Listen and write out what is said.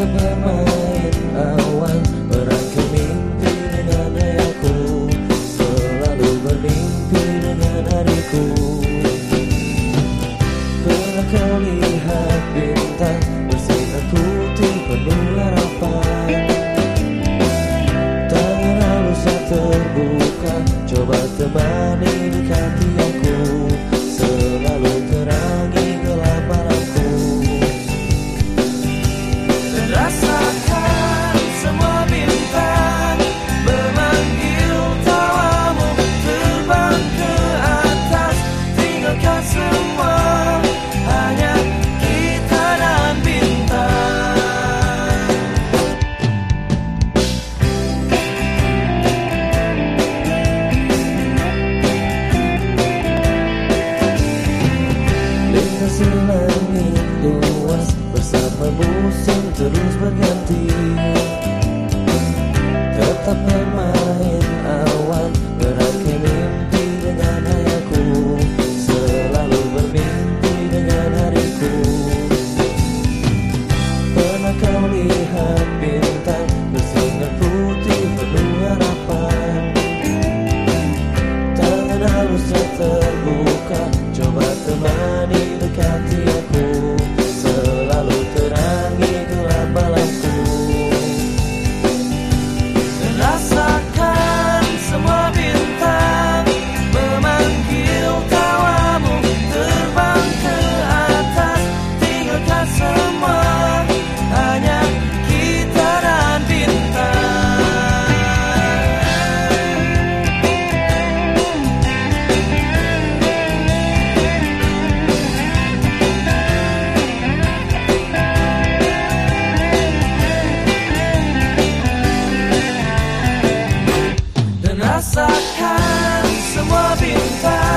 remember hasil langit luas Bersama musim terus berganti Tetap bermain awan Merangkai mimpi dengan ayahku. Selalu bermimpi dengan hariku. Pernah kau lihat bintang rasakan semua bintang.